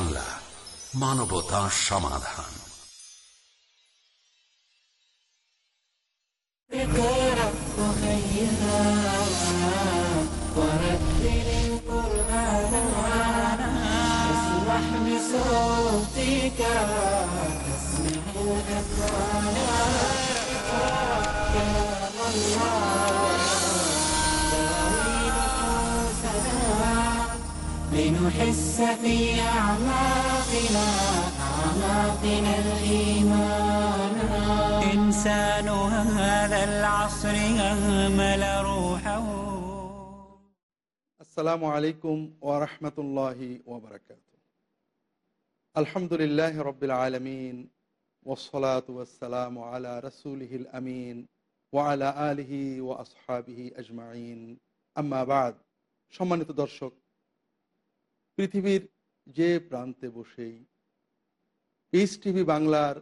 Piece TV Bangla মানবতা সমাধান اقرأ وخيرا ورتل القرآن اسمح بصوتك لنحس في أعماقنا أعماقنا الإيمان إنسان هذا العصر أهمل روحه আসসালামু আলাইকুম ওরহমতুল্লাহি ওবরাকাত আলহামদুলিল্লাহ রবিল আলমিন ওসলাত ওয়াসালাম আলা রসুলহিল আমিন ওয়ালা আলহি ও আসহাবিহি আজমাইন আম্মাবাদ সম্মানিত দর্শক পৃথিবীর যে প্রান্তে বসেই পিস টিভি বাংলার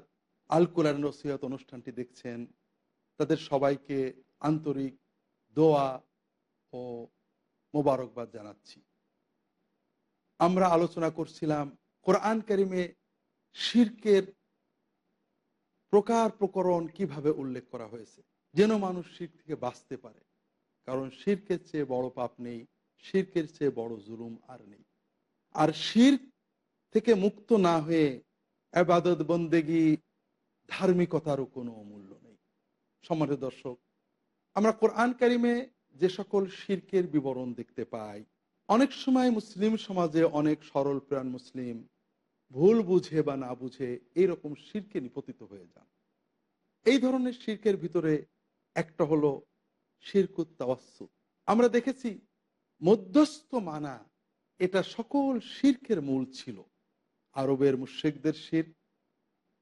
আল কোরআন নসিহত অনুষ্ঠানটি দেখছেন, তাদের সবাইকে আন্তরিক দোয়া ও মোবারকবাদ জানাচ্ছি। আমরা আলোচনা করছিলাম কোরআন কারিমে শির্কের প্রকার প্রকরণ কীভাবে উল্লেখ করা হয়েছে, যেন মানুষ শির থেকে বাঁচতে পারে। কারণ শির্কের চেয়ে বড় পাপ নেই, শির্কের চেয়ে বড় জুলুম আর নেই। আর শির থেকে মুক্ত না হয়ে আবাদত, বন্দেগি, ধার্মিকতারও কোনো মূল্য নেই। সম্মানিত দর্শক, আমরা কোরআন কারিমে যে সকল শির্কের বিবরণ দেখতে পাই, অনেক সময় মুসলিম সমাজে অনেক সরল প্রাণ মুসলিম ভুল বুঝে বা না বুঝে এইরকম শিরকে নিপতিত হয়ে যান। এই ধরনের শির্কের ভিতরে একটা হলো শিরকুত আমরা দেখেছি মধ্যস্থ মানা এটা সকল শির্কের মূল ছিল। আরবের মুশেকদের শির।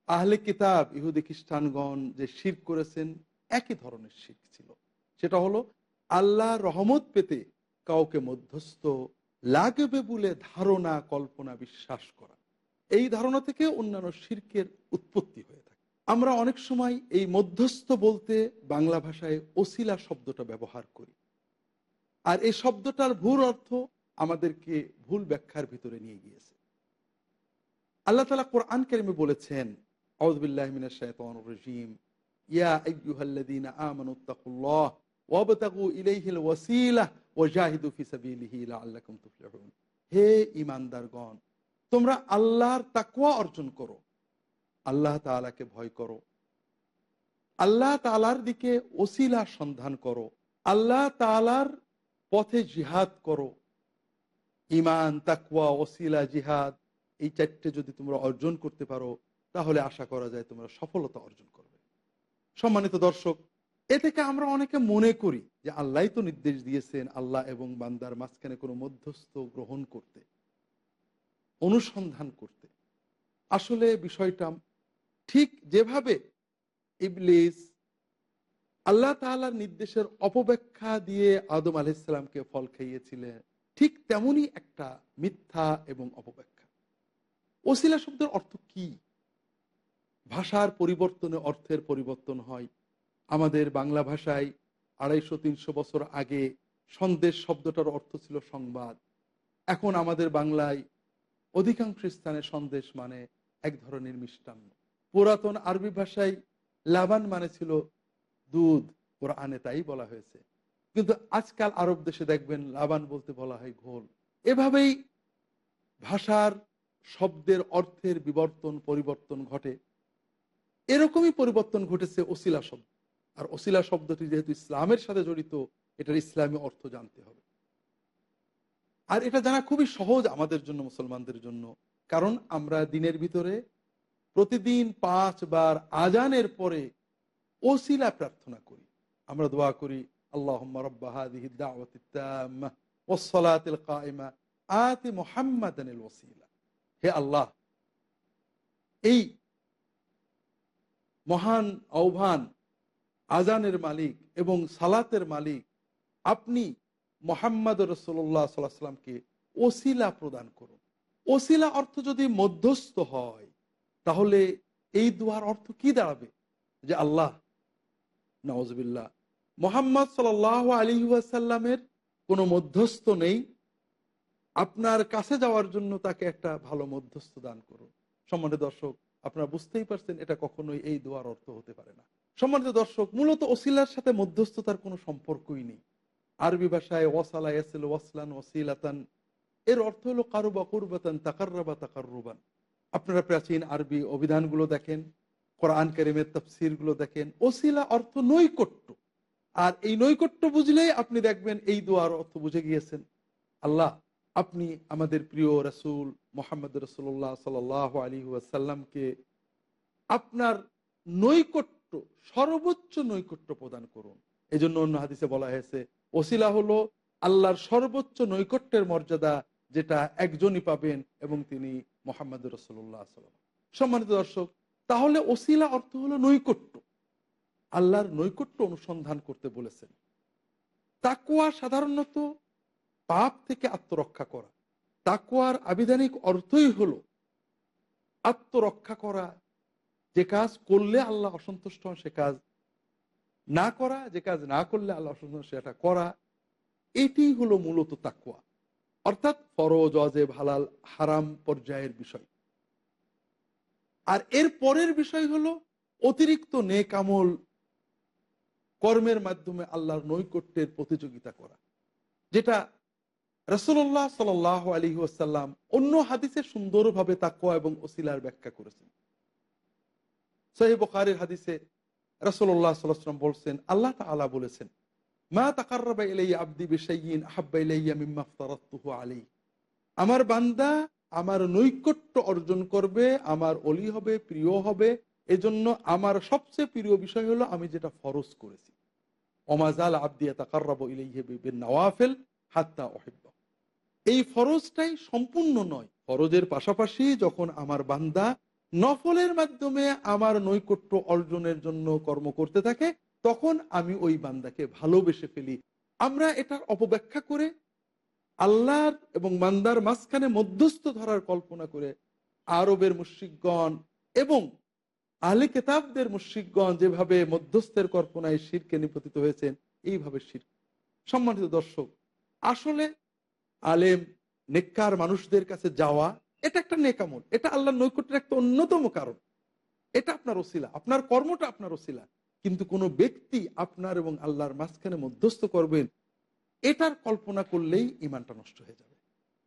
আহলে কিতাব, ইহুদি খ্রিস্টানগণ যে শির করেছেন, একই ধরনের শির ছিল। সেটা হলো, আল্লাহ রহমত পেতে কাউকে মধ্যস্থ লাগবে বলে ধারণা, কল্পনা, বিশ্বাস করা। এই ধারণা থেকে অন্যান্য শির্কের উৎপত্তি হয়ে থাকে। আমরা অনেক সময় এই মধ্যস্থ বলতে বাংলা ভাষায় ওসিলা শব্দটা ব্যবহার করি। আর এই শব্দটার ভুল অর্থ আমাদেরকে ভুল ব্যাখ্যার ভিতরে নিয়ে গিয়েছে। আল্লাহ তালা কোরআন কেরিমে বলেছেন হে ঈমানদারগণ, তোমরা আল্লাহর তাকওয়া অর্জন করো। আল্লাহ তাআলাকে ভয় করো। আল্লাহ তাআলার দিকে ওসিলা সন্ধান করো। আল্লাহ তাআলার পথে জিহাদ করো। ইমান তাকওয়া, ওসিলা, জিহাদ, এই চারটে যদি তোমরা অর্জন করতে পারো, তাহলে আশা করা যায় তোমরা সফলতা অর্জন করবে। সম্মানিত দর্শক, এ থেকে আমরা অনেকে মনে করি যে আল্লাহ তো নির্দেশ দিয়েছেন আল্লাহ এবং বান্দার মাঝখানে কোনো মধ্যস্থ গ্রহণ করতে, অনুসন্ধান করতে। আসলে বিষয়টা ঠিক যেভাবে ইবলিস আল্লাহ তালার নির্দেশের অপব্যাখ্যা দিয়ে আদম আলাইসাল্লামকে ফল খাইয়েছিলেন ঠিক তেমনই একটা মিথ্যা এবং অপব্যাখ্যা। ওসিলা শব্দের অর্থ কি? ভাষার পরিবর্তনে অর্থের পরিবর্তন হয়। আমাদের বাংলা ভাষায় আড়াইশো, তিনশো বছর আগে সন্দেশ শব্দটার অর্থ ছিল সংবাদ। এখন আমাদের বাংলায় অধিকাংশ স্থানে সন্দেশ মানে এক ধরনের মিষ্টান্ন। পুরাতন আরবি ভাষায় লাবান মানে ছিল দুধ। কোরআনে তাই বলা হয়েছে। কিন্তু আজকাল আরব দেশে দেখবেন লাবান বলতে বলা হয় ঘোল। এভাবেই ভাষার শব্দের অর্থের বিবর্তন, পরিবর্তন ঘটে। এরকমই পরিবর্তন ঘটেছে ওসিলা শব্দ। আর ওসিলা শব্দটি যেহেতু ইসলামের সাথে জড়িত, এটার ইসলামী অর্থ জানতে হবে। আর এটা জানা খুবই সহজ আমাদের জন্য, মুসলমানদের জন্য। কারণ আমরা দিনের ভিতরে প্রতিদিন পাঁচবার আজানের পরে ওসিলা প্রার্থনা করি। আমরা দোয়া করি আল্লাহ আতি মোহাম্মদ হে আল্লাহ এই মহান আহ্বান আজানের মালিক এবং সালাতের মালিক আপনি মোহাম্মদ রসোল্লা সাল্লামকে ওসিলা প্রদান করুন ওসিলা অর্থ যদি মধ্যস্থ হয় তাহলে এই দোয়ার অর্থ কি দাঁড়াবে? যে আল্লাহ নওয়াজবিল্লাহ মোহাম্মদ সাল আলী ওয়াসাল্লামের কোনো মধ্যস্থ নেই। আপনার কাছে যাওয়ার জন্য তাকে একটা ভালো মধ্যস্থ দান করুন। সম্মানিত দর্শক, আপনারা বুঝতেই পারছেন এটা কখনোই এই দোয়ার অর্থ হতে পারে না। সম্মানিত দর্শক, মূলত ওসিলার সাথে মধ্যস্থতার কোনো সম্পর্কই নেই। আরবি ভাষায় ওয়াসালা ইয়াসিল ওয়াসলান ওসিলাতান এর অর্থ হলো কারুবা কুরবাতান তাকাররাবা তাকাররুবান। আপনারা প্রাচীন আরবি অভিধানগুলো দেখেন, কোরআন কারিমের তফসিরগুলো দেখেন। ওসিলা অর্থ নৈকট্য। আর এই নৈকট্য বুঝলেই আপনি দেখবেন এই দোয়ার অর্থ বুঝে গিয়েছেন। আল্লাহ, আপনি আমাদের প্রিয় রসুল মোহাম্মদ রসুল্লাহ সাল আলী ওয়াসাল্লামকে আপনার নৈকট্য, সর্বোচ্চ নৈকট্য প্রদান করুন। এই জন্য অন্য হাদিসে বলা হয়েছে, ওসিলা হলো আল্লাহর সর্বোচ্চ নৈকট্যের মর্যাদা যেটা একজনই পাবেন এবং তিনি মোহাম্মদ রসুল্লাহ সাল্লাম সম্মানিত দর্শক, তাহলে ওসিলা অর্থ হলো নৈকট্য। আল্লাহর নৈকট্য অনুসন্ধান করতে বলেছেন। তাকুয়া সাধারণত পাপ থেকে আত্মরক্ষা করা। তাকুয়ার আবিধানিক অর্থই হল আত্মরক্ষা করা, যে কাজ করলে আল্লাহ অসন্তুষ্ট হন, সে কাজ না করা, যে কাজ না করলে আল্লাহ অসন্তুষ্ট সেটা করা। এটি হলো মূলত তাকুয়া অর্থাৎ ফরজ অজেব হালাল, হারাম পর্যায়ের বিষয়। আর এর পরের বিষয় হলো অতিরিক্ত নেক আমল কর্মের মাধ্যমে আল্লাহর নৈকট্যের প্রতিযোগিতা করা। যেটা রসুল্লাহ সাল আলী ওয়াসাল্লাম অন্য হাদিসে সুন্দরভাবে তাকুয়া এবং ওসিলার ব্যাখ্যা করেছেন। সহি বখারের হাদিসে রসুল্লাহ সাল্লাম বলছেন, আল্লাহ তালা বলেছেন, মা ইলাইয়া আব্দি বিশাইয়িন আহাব্বা আলাইহি। আমার বান্দা আমার নৈকট্য অর্জন করবে, আমার অলি হবে, প্রিয় হবে এজন্য আমার সবচেয়ে প্রিয় বিষয় হলো আমি যেটা ফরজ করেছি। অমাজাল আব্দিয়া তাকার্রাব ইলাইহি বিন হাত্তা ওহিব্বা এই ফরজটাই সম্পূর্ণ নয়। ফরজের পাশাপাশি যখন আমার বান্দা নফলের মাধ্যমে আমার নৈকট্য অর্জনের জন্য কর্ম করতে থাকে, তখন আমি ওই বান্দাকে ভালোবেসে ফেলি। আমরা এটার অপব্যাখ্যা করে আল্লাহর এবং বান্দার মাঝখানে মধ্যস্থ ধরার কল্পনা করে আরবের মুশ্রিকগণ এবং আলে কেতাবদের মুশ্রিকগণ যেভাবে মধ্যস্থের কল্পনায় শিরকে নিপতিত হয়েছেন, এইভাবে শির, সম্মানিত দর্শক, আসলে আলেম, নেককার মানুষদের কাছে যাওয়া, এটা একটা নেকামল, এটা আল্লাহর নৈকট্যের একটা অন্যতম কারণ। এটা আপনার ওসিলা, আপনার কর্মটা আপনার ওসিলা, কিন্তু কোনো ব্যক্তি আপনার এবং আল্লাহর মাঝখানে মধ্যস্থ করবেন, এটার কল্পনা করলেই ইমানটা নষ্ট হয়ে যাবে।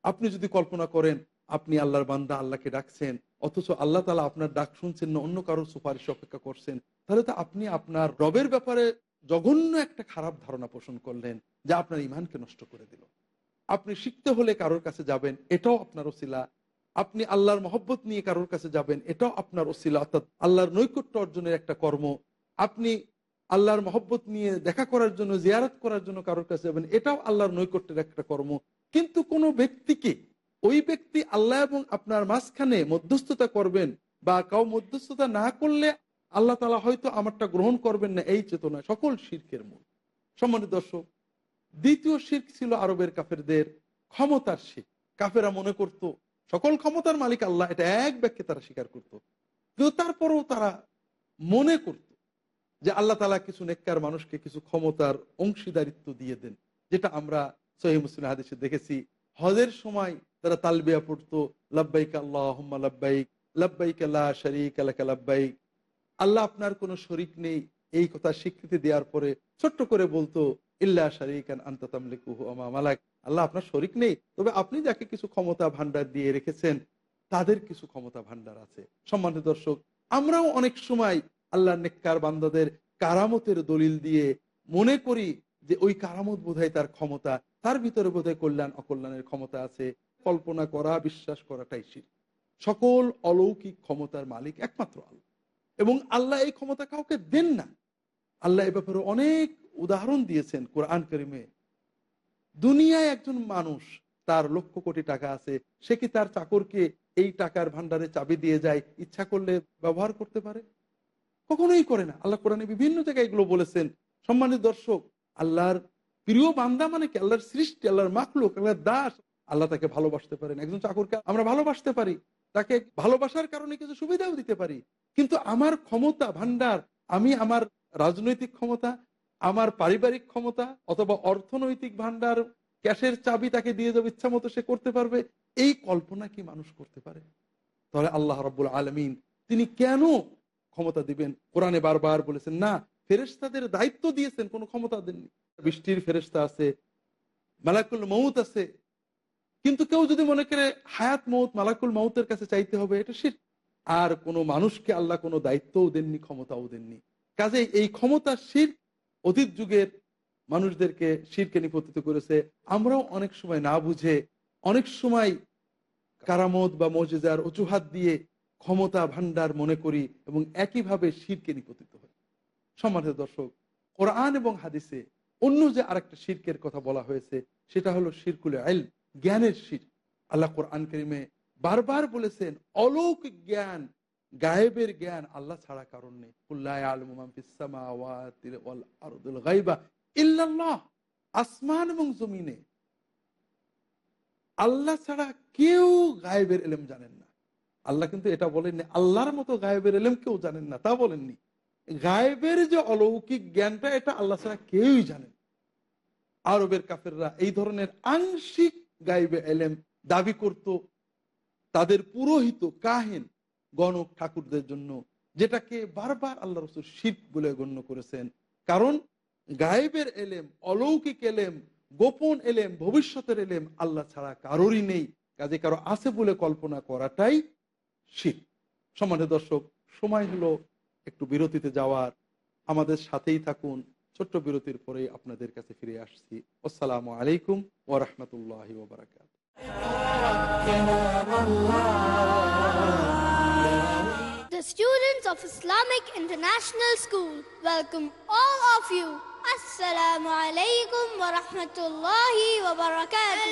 আপনি যদি কল্পনা করেন আপনি আল্লাহর বান্দা, আল্লাহকে ডাকছেন, অথচ আল্লাহ তালা আপনার ডাক শুনছেন না, অন্য কারোর সুপারিশ অপেক্ষা করছেন। তাহলে তো আপনি আপনার রবের ব্যাপারে জঘন্য একটা খারাপ ধারণা পোষণ করলেন, যা আপনার ইমানকে নষ্ট করে দিল। আপনি শিখতে হলে কারোর কাছে যাবেন, এটাও আপনার ওসিলা। আপনি আল্লাহর মহব্বত নিয়ে কারোর কাছে যাবেন, এটাও আপনার ওসিলা। অর্থাৎ আল্লাহর নৈকট্য অর্জনের একটা কর্ম। আপনি আল্লাহর মহব্বত নিয়ে দেখা করার জন্য, জিয়ারত করার জন্য কারোর কাছে যাবেন, এটাও আল্লাহর নৈকট্যের একটা কর্ম। কিন্তু কোনো ব্যক্তিকে ওই ব্যক্তি আল্লাহ এবং আপনার মাঝখানে মধ্যস্থতা করবেন বা কাউ মধ্যস্থতা না করলে আল্লাহ তালা হয়তো আমারটা গ্রহণ করবেন না, এই চেতনা। সকল শির্কের মূল। সম্মানিত দর্শক, দ্বিতীয় শির্ক ছিল আরবের কাফেরদের ক্ষমতার শির কাফেরা মনে করত, সকল ক্ষমতার মালিক আল্লাহ, এটা এক ব্যাখ্যে তারা স্বীকার করত। কিন্তু তারপরেও তারা মনে করত যে আল্লাহ তালা কিছু নেককার মানুষকে কিছু ক্ষমতার অংশীদারিত্ব দিয়ে দেন, যেটা আমরা সহি মুসলিম হাদিসে দেখেছি। হজের সময় তারা তালবিয়া পড়তো, লাব্বাইক আল্লাহ লাব্বাইক লাব্বাইক আল্লাহ শরিক আল্লাহ লাব্বাইক। আল্লাহ আপনার কোনো শরিক নেই। এই কথা স্বীকৃতি দেওয়ার পরে ছোট্ট করে বলতো, ইল্লা শারিকান মালাক। আল্লাহ আপনার শরিক নেই। তবে আপনি যাকে কিছু ক্ষমতা ভান্ডার দিয়ে রেখেছেন, তাদের কিছু ক্ষমতা ভান্ডার আছে। সম্মানিত দর্শক, আমরাও অনেক সময় আল্লাহ নেককার বান্দাদের কারামতের দলিল দিয়ে মনে করি যে ওই কারামত বোধহয় তার ক্ষমতা, তার ভিতরে বোধহয় কল্যাণ, অকল্যাণের ক্ষমতা আছে। কল্পনা করা, বিশ্বাস করাটাই শির। সকল অলৌকিক ক্ষমতার মালিক একমাত্র আল্লাহ। এবং আল্লাহ এই ক্ষমতা কাউকে দেন না। আল্লাহ এ ব্যাপারে অনেক উদাহরণ দিয়েছেন কোরআন করিমে। দুনিয়ায় একজন মানুষ, তার লক্ষ কোটি টাকা আছে, সে কি তার চাকরকে এই টাকার ভান্ডারে চাবি দিয়ে যায়, ইচ্ছা করলে ব্যবহার করতে পারে? কখনোই করে না। আল্লাহ কোরআনে বিভিন্ন জায়গায় এগুলো বলেছেন। সম্মানিত দর্শক, আল্লাহর প্রিয় বান্দা মানে কি? আল্লাহর সৃষ্টি, আল্লাহর মাখলুক, আল্লাহর দাস। আল্লাহ তাকে ভালোবাসতে পারেন। একজন চাকরকে আমরা ভালোবাসতে পারি, তাকে ভালোবাসার কারণে কিছু সুবিধাও দিতে পারি। কিন্তু আমার ক্ষমতা ভান্ডার আমি আমার রাজনৈতিক ক্ষমতা, আমার পারিবারিক ক্ষমতা অথবা অর্থনৈতিক ভান্ডার ক্যাশের চাবি তাকে দিয়ে যাবে ইচ্ছা মতো সে করতে পারবে, এই কল্পনা কি মানুষ করতে পারে? তাহলে আল্লাহ রব্বুল আলমিন তিনি কেন ক্ষমতা দিবেন? কোরআনে বারবার বলেছেন, না ফেরেস্তাদের দায়িত্ব দিয়েছেন, কোনো ক্ষমতা দেননি। বৃষ্টির ফেরেস্তা আছে, মালাকুল মৌত আছে কিন্তু কেউ যদি মনে করে হায়াত মৌত মালাকুল মৌতের কাছে চাইতে হবে, এটা শির। আর কোনো মানুষকে আল্লাহ কোনো দায়িত্বও দেননি, ক্ষমতাও দেননি। কাজেই এই ক্ষমতা শির, অতীত যুগের মানুষদেরকে শিরকে নিপতিত করেছে। আমরাও অনেক সময় না বুঝে, অনেক সময় কারামত বা মজেদার অজুহাত দিয়ে ক্ষমতা ভান্ডার মনে করি এবং একইভাবে শিরকে নিপতিত হই। সম্মানিত দর্শক, কোরআন এবং হাদিসে অন্য যে আরেকটা শিরকের কথা বলা হয়েছে, সেটা হলো শিরকুল আইল জ্ঞানের শির। আল্লাহ কোরআন করিমে বারবার বলেছেন, অলৌকিক জ্ঞান, গায়েবের জ্ঞান আল্লাহ ছাড়া কারণ নেই। আসমান এবং জমিনে আল্লাহ ছাড়া কেউ গায়েবের এলেম জানেন না। আল্লাহ কিন্তু এটা বলেননি, আল্লাহর মতো গায়েবের এলেম কেউ জানেন না, তা বলেননি। গায়েবের যে অলৌকিক জ্ঞানটা, এটা আল্লাহ ছাড়া কেউই জানেন আরবের কাফেররা এই ধরনের আংশিক গাইবে এলেম, দাবি করত তাদের পুরোহিত, কাহেন, গণক ঠাকুরদের জন্য, যেটাকে বারবার আল্লাহ রসুল শিব বলে গণ্য করেছেন। কারণ গায়েবের এলেম, অলৌকিক এলেম, গোপন এলেম, ভবিষ্যতের এলেম আল্লাহ ছাড়া কারোরই নেই। কাজে কারও আছে বলে কল্পনা করাটাই শীত সমানে দর্শক, সময় হলো একটু বিরতিতে যাওয়ার। আমাদের সাথেই থাকুন। ছোট্ট বিরতির পরে আপনাদের কাছে ফিরে আসছি আসসালামু আলাইকুম ও রহমতুল্লাহ ওবরাকাত The students of Islamic International School welcome all of you. Assalamu alaikum wa rahmatullahi wa barakatuh.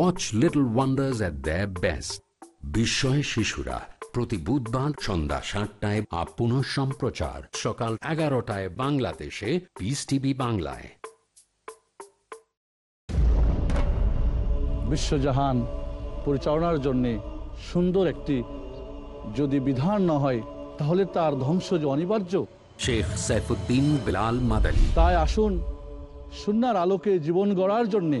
Watch Little Wonders at their best. বিস্ময় শিশুরা প্রতি বুধবার সন্ধ্যা সাতটায় আপ পুনঃ সম্প্রচার সকাল এগারোটায় বাংলাদেশে পিস টিভি বাংলায়। বিশ্বজাহান পরিচালনার জন্যে সুন্দর একটি যদি বিধান না হয় তাহলে তার ধ্বংস যে অনিবার্য। শেখ সাইফুদ্দিন বিলাল মাদানী। তাই আসুন সুনার আলোকে জীবন গড়ার জন্যে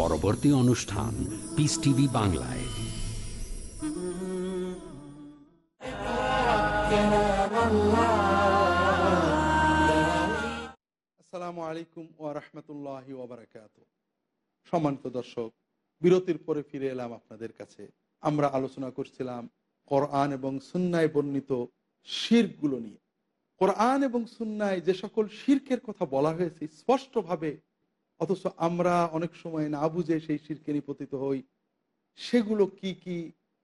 পরবর্তী অনুষ্ঠান পিস টিভি বাংলায়। আসসালামু আলাইকুম ও রহমতুল্লাহ ওবরাকাত সম্মানিত দর্শক, বিরতির পরে ফিরে এলাম আপনাদের কাছে। আমরা আলোচনা করছিলাম কোরআন এবং সুন্নায় বর্ণিত শিরগুলো নিয়ে। কোরআন এবং সুন্নায় যে সকল শির্কের কথা বলা হয়েছে, স্পষ্টভাবে অথচ আমরা অনেক সময় না বুঝে সেই শিরকে নিপতিত হই। সেগুলো কি কি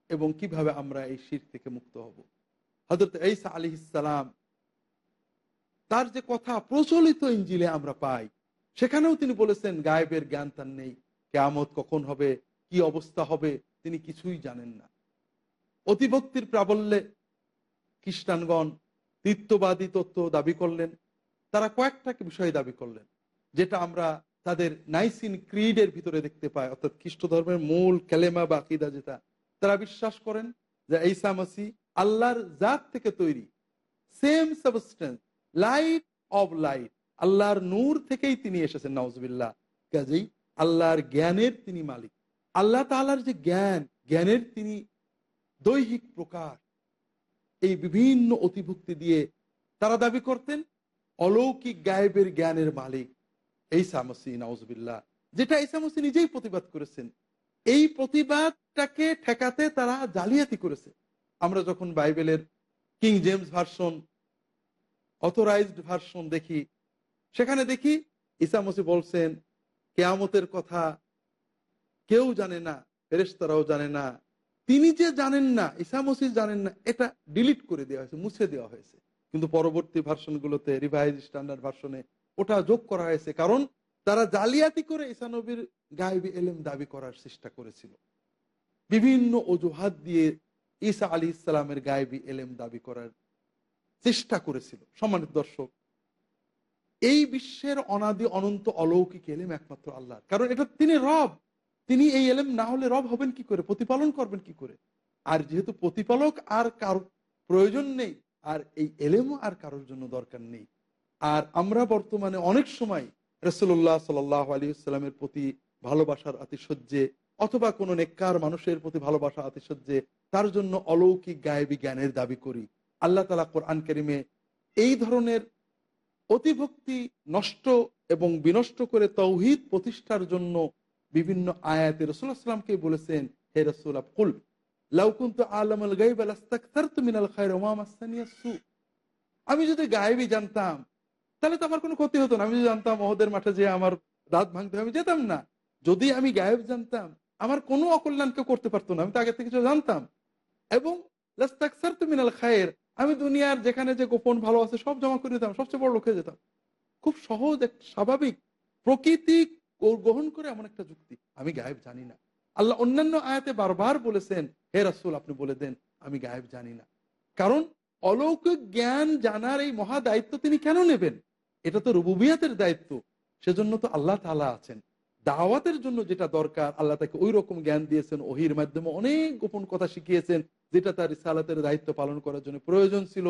এবং কীভাবে আমরা এই শির থেকে মুক্ত হব? হজরত ঈসা আলী ইসালাম তার যে কথা প্রচলিত ইঞ্জিলে আমরা পাই, সেখানেও তিনি বলেছেন, গায়েবের জ্ঞান তার নেই। কেয়ামত কখন হবে? কি অবস্থা হবে? তিনি কিছুই জানেন না। অতিভক্তির প্রাবল্যে খ্রিস্টানগণ তৃত্ববাদী তত্ত্ব দাবি করলেন। তারা কয়েকটা বিষয় দাবি করলেন, যেটা আমরা তাদের নাইসিন ক্রিডের ভিতরে দেখতে পাই অর্থাৎ খ্রিস্ট ধর্মের মূল ক্যালেমা বা আকিদা যেটা। তারা বিশ্বাস করেন যে ঈসা মাসি আল্লাহর জাত থেকে তৈরি। Same substance light of light আল্লাহর নূর থেকেই তিনি এসেছেন নওয়াজবিল্লাহ কাজেই আল্লাহর জ্ঞানের তিনি মালিক। আল্লাহ তালার যে জ্ঞান, জ্ঞানের তিনি দৈহিক প্রকার। এই বিভিন্ন অতিভুক্তি দিয়ে তারা দাবি করতেন, অলৌকিক গায়েবের জ্ঞানের মালিক। এই সামসি নওয়াজবিল্লাহ যেটা এই সামসি নিজেই প্রতিবাদ করেছেন। এই প্রতিবাদটাকে ঠেকাতে তারা জালিয়াতি করেছে। আমরা যখন বাইবেলের King James version authorized version দেখি, সেখানে দেখি ইসামসি বলছেন, কেয়ামতের কথা কেউ জানে না, ফেরেশতারাও জানে না। তিনি যে জানেন না ইসামসি জানেন না, এটা ডিলিট করে দেওয়া হয়েছে, মুছে দেওয়া হয়েছে। কিন্তু পরবর্তী ভার্সনগুলোতে রিভাইজ স্ট্যান্ডার্ড ভার্সনে ওটা যোগ করা হয়েছে। কারণ তারা জালিয়াতি করে ইসানবীর গায়েবী এলেম দাবি করার চেষ্টা করেছিল। বিভিন্ন অজুহাত দিয়ে ঈসা আলী ইসলামের গায়েবী এলেম দাবি করার চেষ্টা করেছিল। সম্মানিত দর্শক, এই বিশ্বের অনাদি অনন্ত অলৌকিক এলেম একমাত্র আল্লাহ কারণ এটা তিনি রব। তিনি এই এলেম না হলে রব হবেন কি করে? প্রতিপালন করবেন কি করে? আর যেহেতু প্রতিপালক আর কারও প্রয়োজন নেই, আর এই এলেমও আর কারোর জন্য দরকার নেই। আর আমরা বর্তমানে অনেক সময় রসুল্লাহ সাল আলী ইসলামের প্রতি ভালোবাসার আতিশয্যে অথবা কোনো নেককার মানুষের প্রতি ভালোবাসা আতিশয্যে তার জন্য অলৌকিক গায়েবী জ্ঞানের দাবি করি। আল্লাহ তালা কোরআন করিমে এই ধরনের অতিভক্তি নষ্ট এবং বিনষ্ট করে তৌহিদ প্রতিষ্ঠার জন্য বিভিন্ন আয়াতে রসুল্লাহ সাল্লামকে বলেছেন, হে রসুল কুল লাউকুন্ত মিনাল খায়ের আমি যদি গায়েবই জানতাম তাহলে তো আমার কোনো ক্ষতি হতো না। আমি যদি জানতাম, ওহদের মাঠে যে আমার দাঁত ভাঙতে আমি যেতাম না। যদি আমি গায়েব জানতাম, আমার কোনো অকল্যাণ কেউ করতে পারতো না। আমি তো আগে থেকে কিছু জানতাম। এবং মিনাল খায়ের, আমি দুনিয়ার যেখানে যে গোপন ভালো আছে সব জমা করে দিতাম, সবচেয়ে বড় লোকে যেতাম। খুব সহজ এক স্বাভাবিক প্রকৃতি গ্রহণ করে এমন একটা যুক্তি। আমি গায়েব জানি না। আল্লাহ অন্যান্য আয়াতে বারবার বলেছেন, হে রাসুল, আপনি বলে দেন, আমি গায়েব জানি না। কারণ অলৌকিক জ্ঞান জানার এই মহা দায়িত্ব তিনি কেন নেবেন? এটা তো রুবুবিয়াতের দায়িত্ব। সেজন্য তো আল্লাহ তালা আছেন। দাওয়াতের জন্য যেটা দরকার, আল্লাহ তাকে ওই রকম জ্ঞান দিয়েছেন, ওহির মাধ্যমে অনেক গোপন কথা শিখিয়েছেন, যেটা তার ইসালাতের দায়িত্ব পালন করার জন্য প্রয়োজন ছিল।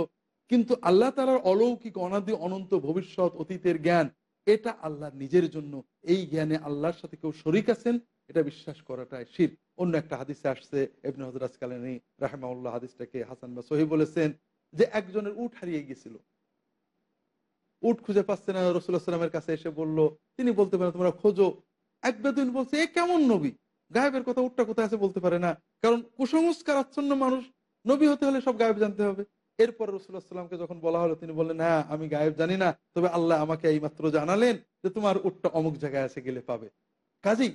কিন্তু আল্লাহ তালার অলৌকিক, অনাদি, অনন্ত ভবিষ্যৎ, অতীতের জ্ঞান, এটা আল্লাহ নিজের জন্য। এই জ্ঞানে আল্লাহর সাথে কেউ শরিক আছেন, এটা বিশ্বাস করাটাই শির। অন্য একটা হাদিসে আসছে এমনি হজরাজ কালানি রাহমাউল্লাহ হাদিসটাকে হাসান বা সহি বলেছেন, যে একজনের উঠ হারিয়ে গেছিল উঠ খুঁজে পাচ্ছে না রসুল্লাহ সাল্লামের কাছে এসে বলল, তিনি বলতে পারেন, তোমরা খোঁজো। এক বেদিন বলছে, এ কেমন নবী? গায়েবের কথা উঠটা কোথায় আছে বলতে পারে না, কারণ কুসংস্কার আচ্ছন্ন মানুষ, নবী হতে হলে সব গায়েব জানতে হবে। এরপর রসুল্লাহ সাল্লামকে যখন বলা হলো, তিনি বললেন হ্যাঁ আমি গায়েব জানি না, তবে আল্লাহ আমাকে এই মাত্র জানালেন যে তোমার উঠটা অমুক জায়গায় আছে, গেলে পাবে। কাজেই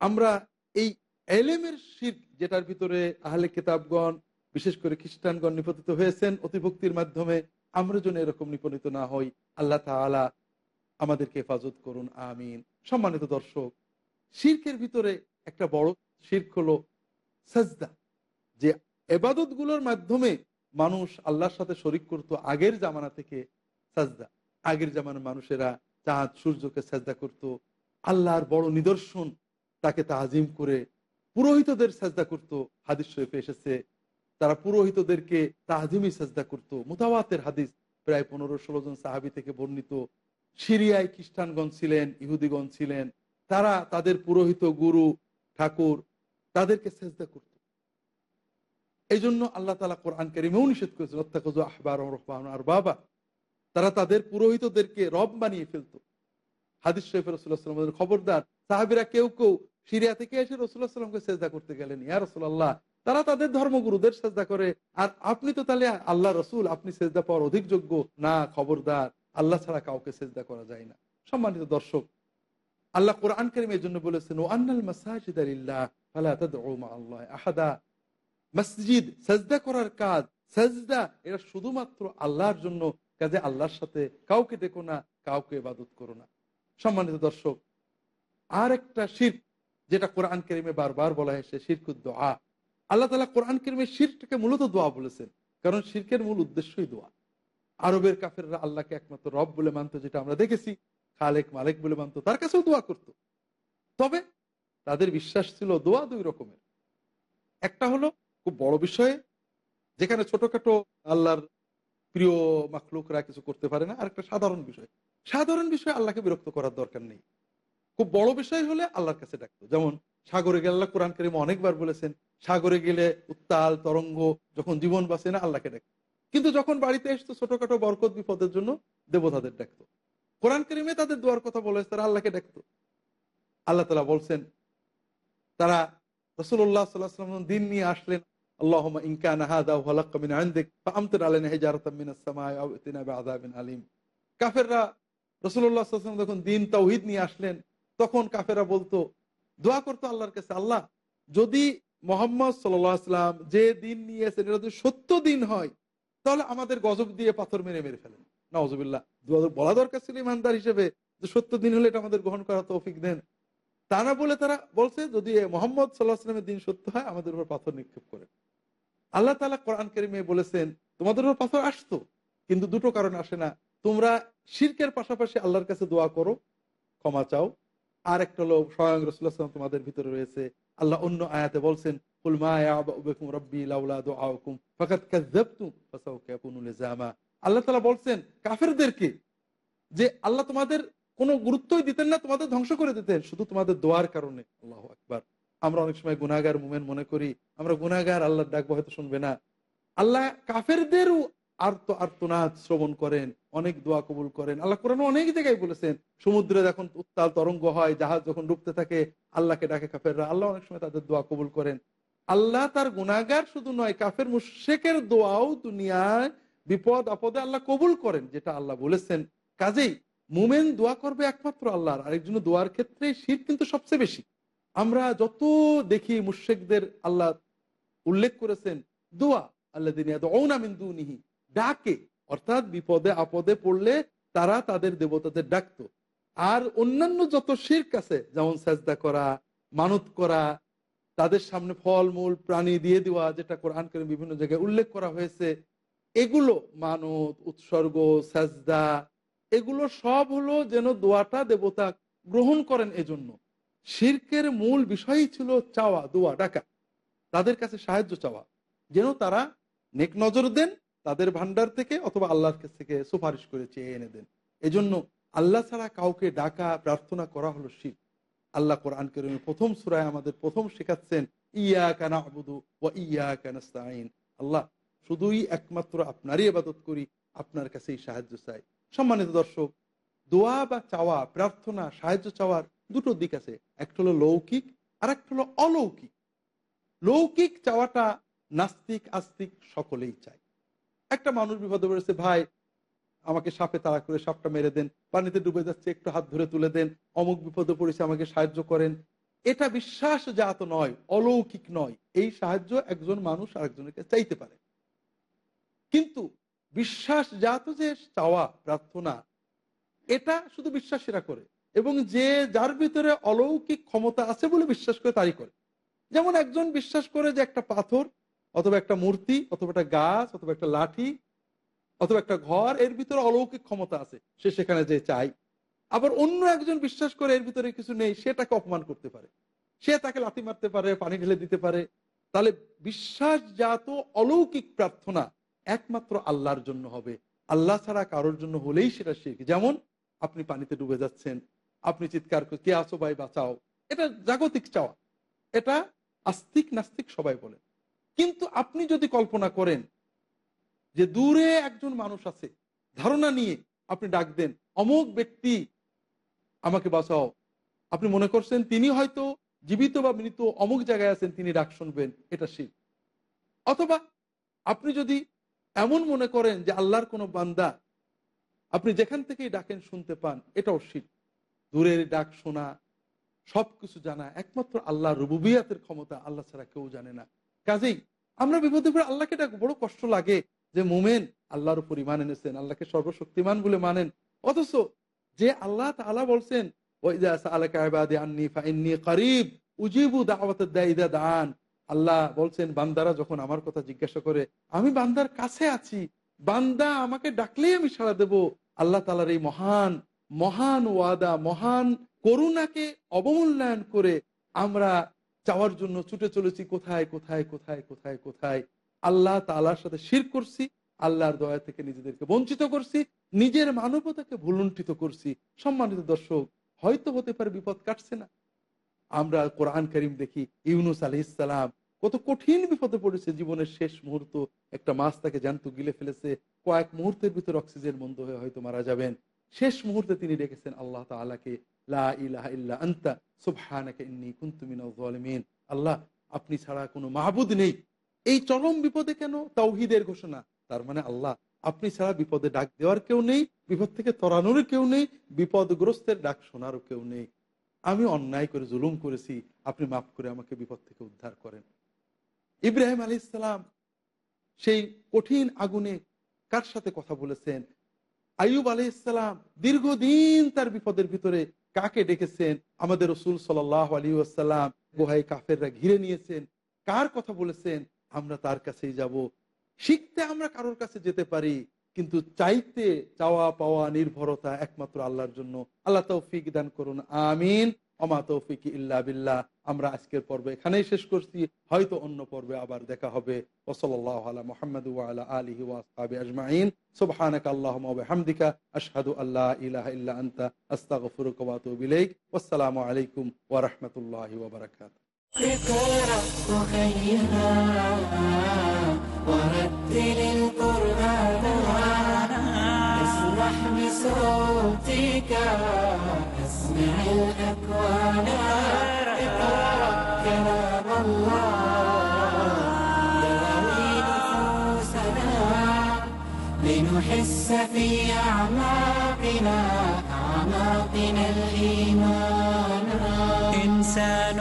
আমরা এই এলেমের শির যেটার ভিতরে আহলে কিতাবগণ, বিশেষ করে খ্রিস্টানগণ নিপতিত হয়েছেন, অতিভক্তির মাধ্যমে আমরা যেন এরকম নিপতিত না হই। আল্লাহ তালা আমাদেরকে হেফাজত করুন, আমিন। সম্মানিত দর্শক, শির্কের ভিতরে একটা বড় শির্ক হলো সাজদা, যে এবাদতগুলোর মাধ্যমে মানুষ আল্লাহর সাথে শরিক করত আগের জামানা থেকে সাজদা। আগের জামানার মানুষেরা চাঁদ, সূর্যকে সাজদা করত। আল্লাহর বড় নিদর্শন তাকে তাজিম করে পুরোহিতদের সাজদা করত। হাদিস শরীফে এসেছে তারা পুরোহিতদেরকে তাজিমি সাজদা করত। মোতাবাতের হাদিস প্রায় পনেরো ষোলো জন সাহাবি থেকে বর্ণিত। সিরিয়ায় খ্রিস্টানগণ ছিলেন, ইহুদিগণ ছিলেন। তারা তাদের পুরোহিত গুরু, ঠাকুর, তাদেরকে সেজদা করত। এই জন্য আল্লাহ তালা কোরআন কারিমেও নিষেধ করেছেন অত্যাকজ আহবার রহমান আর বাবা। তারা তাদের পুরোহিতদেরকে রব বানিয়ে ফেলত। হাদিস শরীফ রসুল্লাহামের খবরদার সাহাবিরা কেউ কেউ সিরিয়া থেকে এসে রসুল্লাহ সাল্লামকে সেজদা করতে গেলেন। ইয়া রসুল্লাহ তারা তাদের ধর্মগুরুদের সেজদা করে। আর আপনি তো তাহলে আল্লাহ রসুল, আপনি সেজদা পাওয়ার অধিক যোগ্য। না, খবরদার, আল্লাহ ছাড়া কাউকে সেজদা করা যায় না। সম্মানিত দর্শক, আল্লাহ কোরআন করিম এর জন্য বলেছেন ও আন্নাল মাসাজিদ আল্লাহ আহাদা। মসজিদ সাজদা করার কাজ, সাজদা, এটা শুধুমাত্র আল্লাহর জন্য। কাজে আল্লাহর সাথে কাউকে দেখো না, কাউকে ইবাদত করো না। সম্মানিত দর্শক আর একটা শির যেটা কোরআন করিমে বারবার বলা হয়েছে শিরকুদ দোয়া আল্লাহ তালা কোরআন করিমে শিরটাকে মূলত দোয়া বলেছেন। কারণ শিরকের মূল উদ্দেশ্যই দোয়া। আরবের কাফেররা আল্লাহকে একমাত্র রব বলে মানত, যেটা আমরা দেখেছি। খালেক, মালেক বলে মানত, তার কাছেও দোয়া করত। তবে তাদের বিশ্বাস ছিল দোয়া দুই রকমের। একটা হলো খুব বড় বিষয়ে, যেখানে ছোটখাটো আল্লাহর প্রিয় মাখলুকরা কিছু করতে পারে না। আর একটা সাধারণ বিষয়। সাধারণ বিষয়ে আল্লাহকে বিরক্ত করার দরকার নেই। খুব বড় বিষয় হলে আল্লাহর কাছে ডাকতো। যেমন সাগরে গেলে আল্লাহ কোরআন করিম অনেকবার বলেছেন, সাগরে গেলে উত্তাল, তরঙ্গ, যখন জীবন বাঁচে না, আল্লাহকে ডাকতো কিন্তু যখন বাড়িতে এসতো ছোটখাটো বরকত বিপদের জন্য দেবতাদের ডাকতো কোরআন করিমে তাদের দোয়ার কথা বলে তারা আল্লাহকে ডাকতো আল্লাহ তালা বলছেন, তারা রসুল্লাহ সাল্লাহাম দিন নিয়ে আসলেন আল্লাহ কাফেররা রসুল্লাহ দিন তাওহিদ নিয়ে আসলেন, তখন কাফেরা বলতো দোয়া করতো আল্লাহর কাছে, আল্লাহ, যদি মোহাম্মদ সাল্লাম যে দিন নিয়ে এসেন এটা যদি সত্য দিন হয়, তাহলে আমাদের গজব দিয়ে পাথর মেরে মেরে ফেলেন। নওয়াজবিল্লাহ বলা দরকার ছিল ইমানদার হিসেবে, যে সত্য দিন হলে এটা আমাদের গ্রহণ করা তৌফিক দেন। তা না বলে তারা বলছে, যদি মোহাম্মদ সাল্লাহ আসলামের দিন সত্য হয়, আমাদের উপর পাথর নিক্ষেপ করে আল্লাহ তালা কোরআন কেরিমে বলেছেন, তোমাদের উপর পাথর আসতো, কিন্তু দুটো কারণ আসে না। তোমরা শির্কের পাশাপাশি আল্লাহর কাছে দোয়া করো, ক্ষমা চাও আর একটা হলো স্বয়ং রসুল্লাহাম তোমাদের ভিতরে রয়েছে। আল্লাহ অন্য আয়াতে বলছেন আল্লাহ ধ্বংস করে দিতেন, শুধু তোমাদের দোয়ার কারণে। আমরা অনেক সময় গুনাগার মনে করি, আমরা গুনাগার আল্লাহর ডাকবো হয়তো শুনবে না। আল্লাহ কাফেরদেরও আর্ত আর্তনাদ শ্রবণ করেন অনেক দোয়া কবুল করেন। আল্লাহ কোরআন অনেক জায়গায় বলেছেন সমুদ্রে যখন উত্তাল তরঙ্গ হয়, জাহাজ যখন ডুবতে থাকে, আল্লাহকে ডাকে কাফেররা। আল্লাহ অনেক সময় তাদের দোয়া কবুল করেন। আল্লাহ তার গুণাগার শুধু নয়, কাফের মুশেকের দোয়াও দুনিয়ায় বিপদ, আপদে আল্লাহ কবুল করেন, যেটা আল্লাহ বলেছেন। কাজেই মুমেন দোয়া করবে একমাত্র আল্লাহর আরেকজন দোয়ার ক্ষেত্রে শীত কিন্তু সবচেয়ে বেশি। আমরা যত দেখি মুশেকদের আল্লাহ উল্লেখ করেছেন, দোয়া আল্লাহ দিনিহি, ডাকে অর্থাৎ বিপদে আপদে পড়লে তারা তাদের দেবতাদের ডাকতো। আর অন্যান্য যত শির্ক আছে, যেমন সাজদা করা, মানত করা, তাদের সামনে ফল মূল প্রাণী দিয়ে দেওয়া, যেটা কোরআন করে বিভিন্ন জায়গায় উল্লেখ করা হয়েছে, এগুলো মানত, উৎসর্গ, সাজদা, এগুলো সব হলো যেন দোয়াটা দেবতা গ্রহণ করেন এজন্য। শির্কের মূল বিষয়ই ছিল চাওয়া, দোয়া, ডাকা। তাদের কাছে সাহায্য চাওয়া। যেন তারা নেক নজর দেন তাদের ভান্ডার থেকে অথবা আল্লাহর কাছ থেকে সুপারিশ করে চেয়ে এনে দেন। এজন্য আল্লাহ ছাড়া কাউকে ডাকা, প্রার্থনা করা হলো শির আল্লাহ কোরআন করিমের প্রথম সুরায় আমাদের প্রথম শেখাচ্ছেন ইয়া কানা আবুদু ও ইয়া কানাস্তাইন আল্লাহ শুধুই একমাত্র আপনারই আবাদত করি, আপনার কাছেই সাহায্য চাই। সম্মানিত দর্শক, দোয়া বা চাওয়া, প্রার্থনা, সাহায্য চাওয়ার দুটো দিক আছে। একটা হলো লৌকিক আর একটা হলো অলৌকিক। লৌকিক চাওয়াটা নাস্তিক, আস্তিক সকলেই চায়। একটা মানুষ বিপদে পড়েছে, ভাই, আমাকে সাপে তাড়া করে সাপটা মেরে দেন, পানিতে ডুবে যাচ্ছে, একটু হাত ধরে তুলে দেন, অমুক বিপদে পড়েছে, আমাকে সাহায্য করেন। এটা বিশ্বাস জাত নয়, অলৌকিক নয়। এই সাহায্য একজন মানুষ আরেকজনকে চাইতে পারে। কিন্তু বিশ্বাস জাত যে চাওয়া, প্রার্থনা, এটা শুধু বিশ্বাসীরা করে। এবং যে যার ভিতরে অলৌকিক ক্ষমতা আছে বলে বিশ্বাস করে, তারই করে। যেমন একজন বিশ্বাস করে যে একটা পাথর অথবা একটা মূর্তি, অথবা একটা গাছ, অথবা একটা লাঠি, অথবা একটা ঘর, এর ভিতরে অলৌকিক ক্ষমতা আছে, সে সেখানে যে চাই। আবার অন্য একজন বিশ্বাস করে এর ভিতরে কিছু নেই সেটাকে অপমান করতে পারে। সে তাকে লাথি মারতে পারে, পানি ঢেলে দিতে পারে। তাহলে বিশ্বাসজাত অলৌকিক প্রার্থনা একমাত্র আল্লাহর জন্য হবে। আল্লাহ ছাড়া কারোর জন্য হলেই সেটা শিখ যেমন, আপনি পানিতে ডুবে যাচ্ছেন, আপনি চিৎকার কে আসো ভাই বাঁচাও। এটা জাগতিক চাওয়া। এটা আস্তিক নাস্তিক সবাই বলে। কিন্তু আপনি যদি কল্পনা করেন যে দূরে একজন মানুষ আছে, ধারণা নিয়ে আপনি ডাক দেন অমুক ব্যক্তি আমাকে বাঁচাও। আপনি মনে করছেন তিনি হয়তো জীবিত বা মৃত অমুক জায়গায় আছেন, তিনি ডাক শুনবেন, এটা শিখ অথবা আপনি যদি এমন মনে করেন যে আল্লাহর কোনো বান্দা আপনি যেখান থেকেই ডাকেন শুনতে পান, এটাও শিখ দূরের ডাক শোনা, সবকিছু জানা, একমাত্র আল্লাহ রুবুবিয়াতের ক্ষমতা আল্লাহ ছাড়া কেউ জানে না। কাজেই আমরা বিপদে পড়ে আল্লাহকে ডাক বড় কষ্ট লাগে যে মোমেন আল্লাহর উপর ইমান এনেছেন, আল্লাহকে সর্বশক্তিমান বলে মানেন। অথচ যে আল্লাহ তালা বলছেন আল্লাহ বলছেন, বান্দারা যখন আমার কথা জিজ্ঞাসা করে, আমি বান্দার কাছে আছি, বান্দা আমাকে ডাকলেই আমি সাড়া দেব। আল্লাহ তালার এই মহান মহান ওয়াদা, মহান করুণাকে অবমূল্যায়ন করে আমরা চাওয়ার জন্য ছুটে চলেছি, কোথায় কোথায় কোথায় কোথায় কোথায়? আল্লাহ তালার সাথে শির করছি, আল্লাহর দয়া থেকে নিজেদেরকে বঞ্চিত করছি, নিজের মানবতাকে ভুলুণ্ঠিত করছি। সম্মানিত দর্শক, হয়তো হতে পারে বিপদ কাটছে না। আমরা কোরআন করিম দেখি, ইউনুস আলি ইসালাম কত কঠিন বিপদে পড়েছে জীবনের শেষ মুহূর্ত। একটা মাছ তাকে জ্যান্ত গিলে ফেলেছে, কয়েক মুহূর্তের ভিতর অক্সিজেন বন্ধ হয়ে হয়তো মারা যাবেন। শেষ মুহূর্তে তিনি ডেকেছেন আল্লাহ তালাকে আল্লাহ, আপনি ছাড়া কোনো মাহবুদ নেই। এই চরম বিপদে কেন? তাওহিদের ঘোষণা। তার মানে আল্লাহ, আপনি ছাড়া বিপদে ডাক দেওয়ার কেউ নেই, বিপদ থেকে তরানোর কেউ নেই, বিপদগ্রস্তের ডাক শোনারও কেউ নেই। আমি অন্যায় করে জুলুম করেছি, আপনি মাফ করে আমাকে বিপদ থেকে উদ্ধার করেন। ইব্রাহিম আলী ইসলাম সেই কঠিন আগুনে কার সাথে কথা বলেছেন? আইয়ুব আলী ইসলাম দীর্ঘদিন তার বিপদের ভিতরে কাকে ডেকেছেন? আমাদের রসুল সাল্লাহ আলী আসসালাম গোহাই কাফেররা ঘিরে নিয়েছেন। কার কথা বলেছেন? আমরা তার কাছেই যাব। শিখতে আমরা কারোর কাছে যেতে পারি, কিন্তু চাইতে চাওয়া পাওয়া নির্ভরতা একমাত্র আল্লাহর জন্য। আল্লাহ তৌফিক দান করুন। আমিন। অমা তৌফিক ইল্লা বিল্লাহ আমরা আজকের পর্ব এখানেই শেষ করছি হয়তো অন্য পর্বে আবার দেখা হবে ওসল্লাহ আলা মোহাম্মদ ওয়ালা আলিহি ওয়াসহাবি আজমাইন সুবহানাকা আল্লাহুম্মা ওয়া বিহামদিকা আশহাদু আল্লা ইলাহা ইল্লা আনতা আস্তাগফিরুকা ওয়া আতুবু ইলাইক ওয়াসসালামু আলাইকুম ওয়া রাহমাতুল্লাহি ওয়া বারাকাতুহু اقرأ أخيها ورتل القرآن اسمح بصوتك اسمع الأكوان اقرأ كلام الله يروي نفوسنا لنحس في أعماقنا أعماقنا الإيمان. إنسان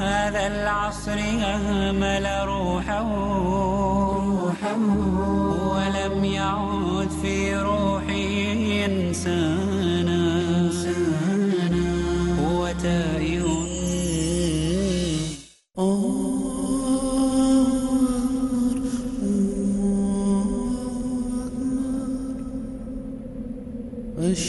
هذا العصر أهمل روحه. ولم يعد في روحه إنسانا